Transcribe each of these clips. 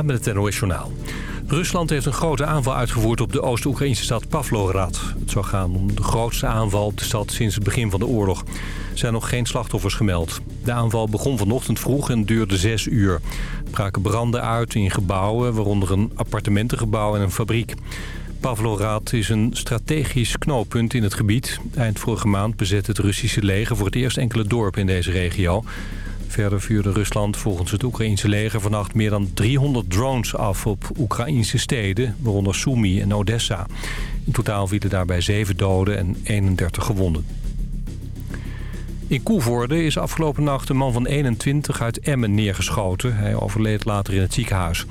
Met het NOS Journaal. Rusland heeft een grote aanval uitgevoerd op de Oost-Oekraïnse stad Pavlograd. Het zou gaan om de grootste aanval op de stad sinds het begin van de oorlog. Er zijn nog geen slachtoffers gemeld. De aanval begon vanochtend vroeg en duurde zes uur. Er braken branden uit in gebouwen, waaronder een appartementengebouw en een fabriek. Pavlograd is een strategisch knooppunt in het gebied. Eind vorige maand bezette het Russische leger voor het eerst enkele dorpen in deze regio. Verder vuurde Rusland volgens het Oekraïense leger vannacht meer dan 300 drones af op Oekraïnse steden, waaronder Sumy en Odessa. In totaal vielen daarbij 7 doden en 31 gewonden. In Koevoorde is afgelopen nacht een man van 21 uit Emmen neergeschoten. Hij overleed later in het ziekenhuis.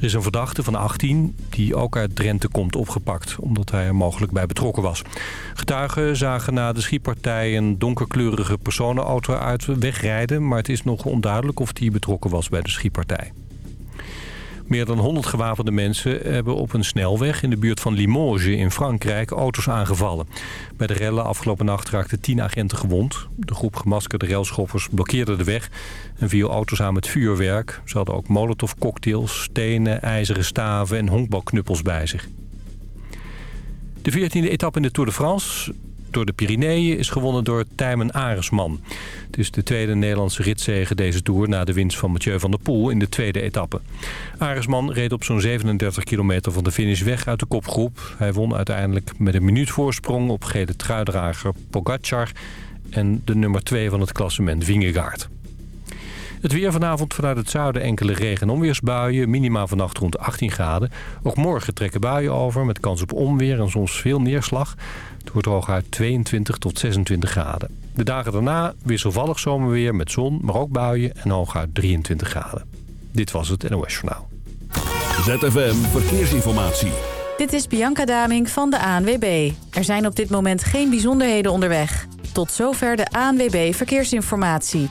Er is een verdachte van 18 die ook uit Drenthe komt opgepakt... omdat hij er mogelijk bij betrokken was. Getuigen zagen na de schietpartij een donkerkleurige personenauto uit wegrijden... maar het is nog onduidelijk of die betrokken was bij de schietpartij. Meer dan 100 gewapende mensen hebben op een snelweg in de buurt van Limoges in Frankrijk auto's aangevallen. Bij de rellen afgelopen nacht raakten 10 agenten gewond. De groep gemaskerde railschoppers blokkeerde de weg en viel auto's aan met vuurwerk. Ze hadden ook molotovcocktails, stenen, ijzeren staven en honkbalknuppels bij zich. De 14e etappe in de Tour de France door de Pyreneeën is gewonnen door Tijmen Aresman. Het is de tweede Nederlandse ritzege deze Tour... na de winst van Mathieu van der Poel in de tweede etappe. Aresman reed op zo'n 37 kilometer van de finish weg uit de kopgroep. Hij won uiteindelijk met een minuut voorsprong op gele truidrager Pogacar... en de nummer 2 van het klassement Vingegaard. Het weer vanavond vanuit het zuiden enkele regen- en onweersbuien. Minima vannacht rond 18 graden. Ook morgen trekken buien over met kans op onweer en soms veel neerslag. Het wordt hooguit 22 tot 26 graden. De dagen daarna wisselvallig zomerweer met zon, maar ook buien en hooguit 23 graden. Dit was het NOS Journaal. ZFM Verkeersinformatie. Dit is Bianca Daming van de ANWB. Er zijn op dit moment geen bijzonderheden onderweg. Tot zover de ANWB Verkeersinformatie.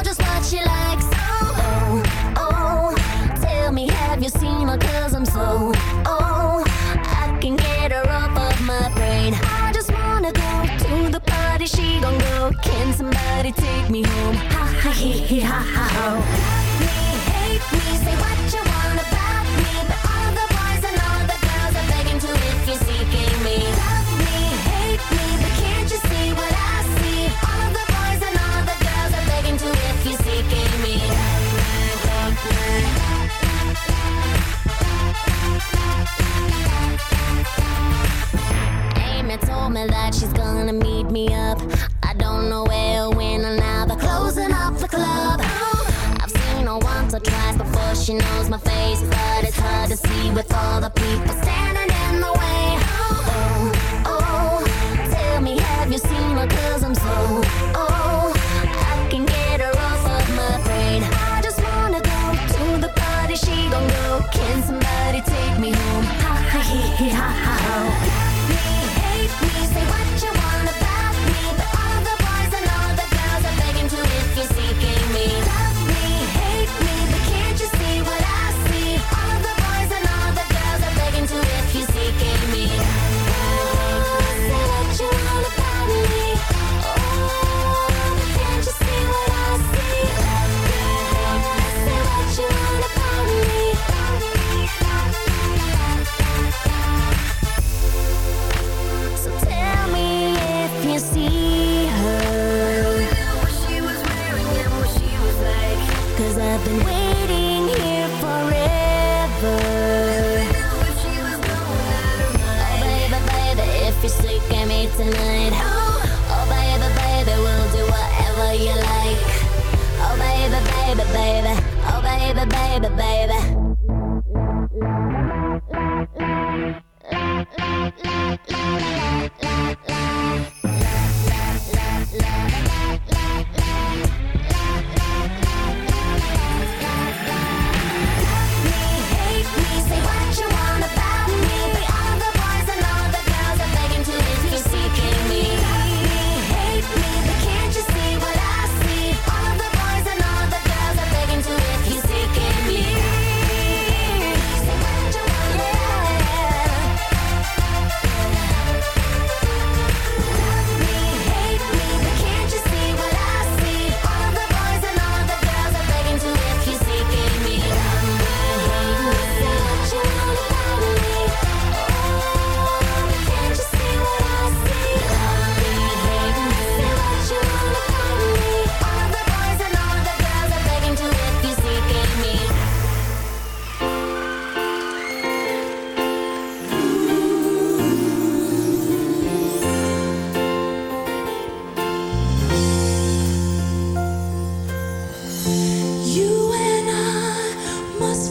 seen cause I'm so Oh, I can get her off of my brain I just wanna go to the party She gon' go, can somebody take me home? Ha ha He he! ha ha ho Love me, hate me, say what her that she's gonna meet me up. I don't know where or when or now, but closing up the club. I've seen her once or twice before she knows my face, but it's hard to see with all the people standing in the way. must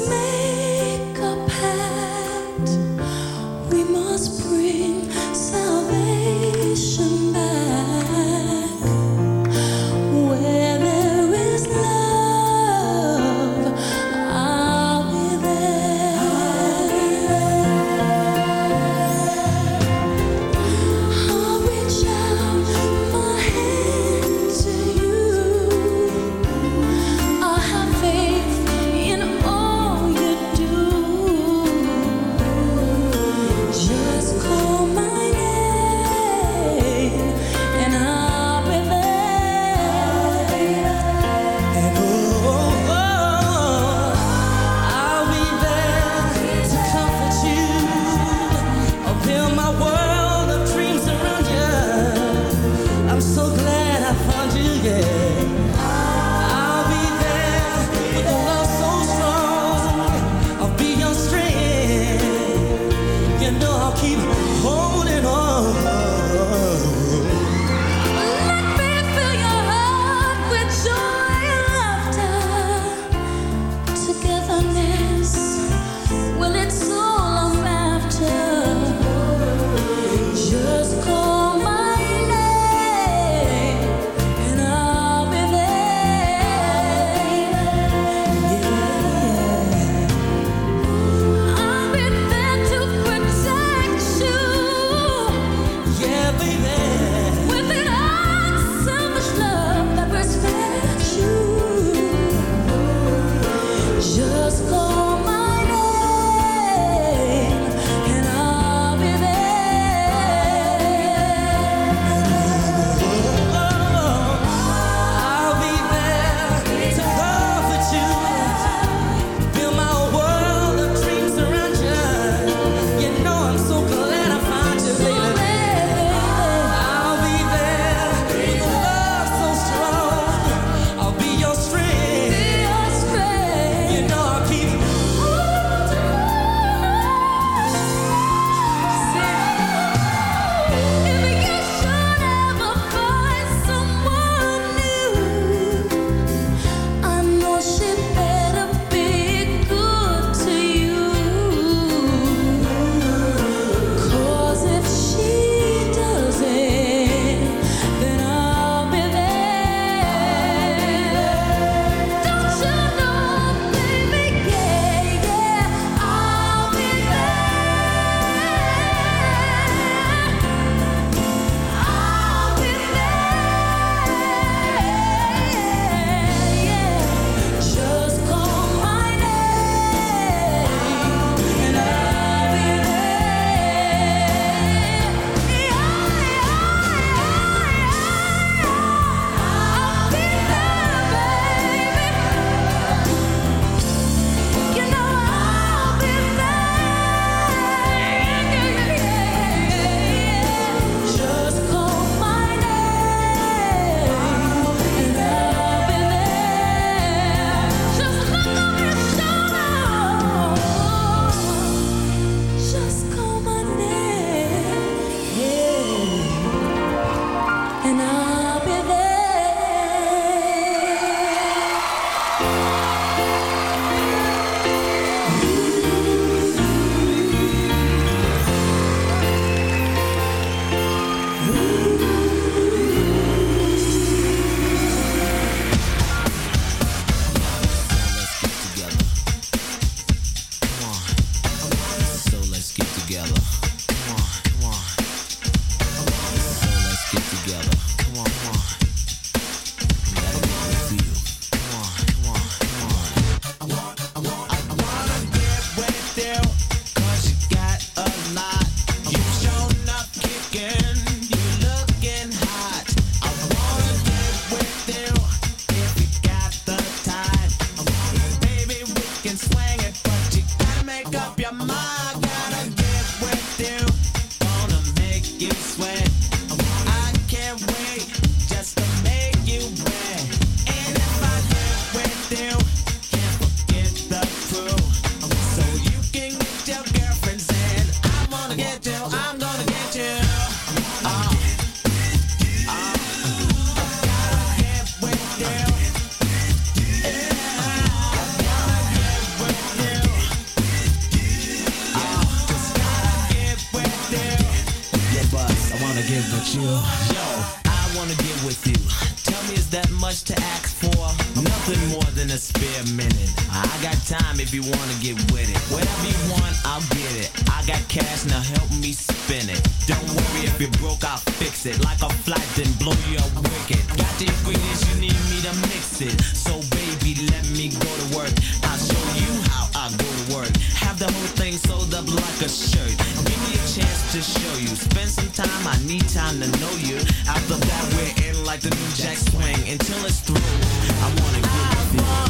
After that, we're in like the new jack swing. Until it's through, I wanna get with you.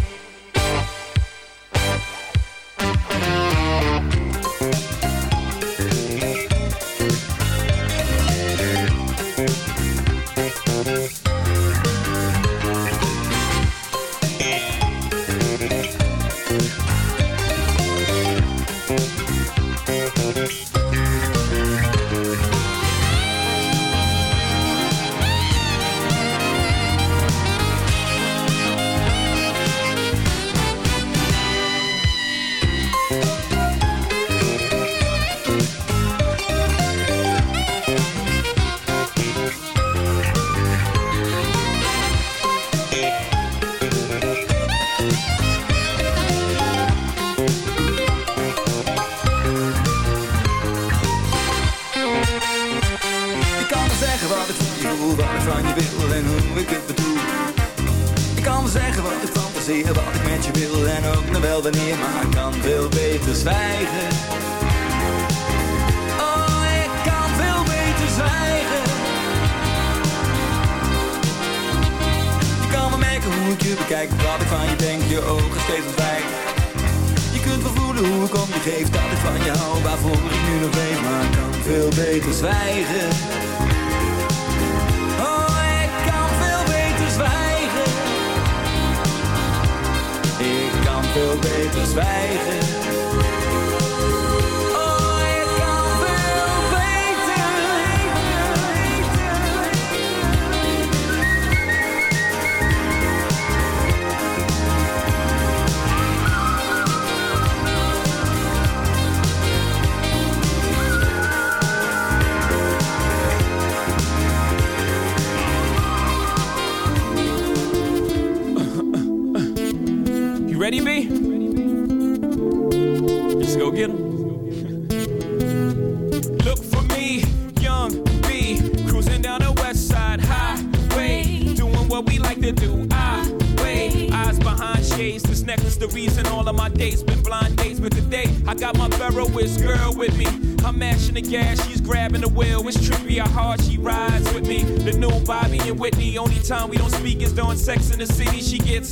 Ik je wat ik van je denk, je ogen steeds ontwijken. Je kunt wel voelen hoe ik om je geef, dat ik van je hou, waarvoor ik nu nog leef, maar ik kan veel beter zwijgen. Oh, ik kan veel beter zwijgen. Ik kan veel beter zwijgen. Ready, B? Let's go get 'em. Look for me, young B, cruising down the west side highway, doing what we like to do. I wait, eyes behind shades. This necklace, the reason all of my dates been blind dates. But today, I got my Ferroist girl with me. I'm mashing the gas, she's grabbing the wheel. It's trippy how hard she rides with me. The new Bobby and Whitney, only time we don't speak is during sex in the city. She gets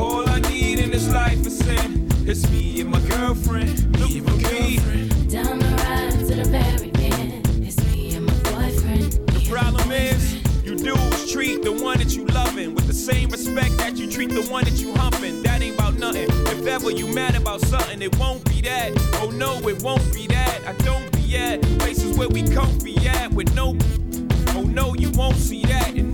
All I need in this life is sin. It's me and my girlfriend. Look for me. Down the ride to the very. It's me and my boyfriend. The problem is, you dudes treat the one that you loving with the same respect that you treat the one that you humping. That ain't about nothing. If ever you mad about something, it won't be that. Oh no, it won't be that. I don't be at places where we comfy at with no. Oh no, you won't see that. And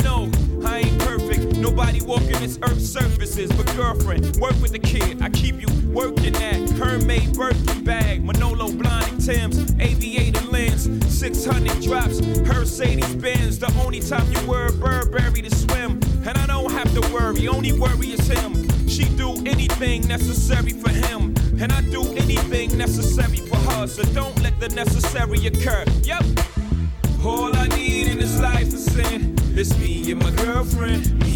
Nobody walking this earth's surfaces. But girlfriend, work with the kid. I keep you working at Hermès Birkin bag, Manolo Blahnik Tim's, aviator lens, 600 drops, Mercedes Benz. The only time you wear Burberry to swim. And I don't have to worry, only worry is him. She do anything necessary for him. And I do anything necessary for her. So don't let the necessary occur. Yep. All I need in this life is sin. It's me and my girlfriend.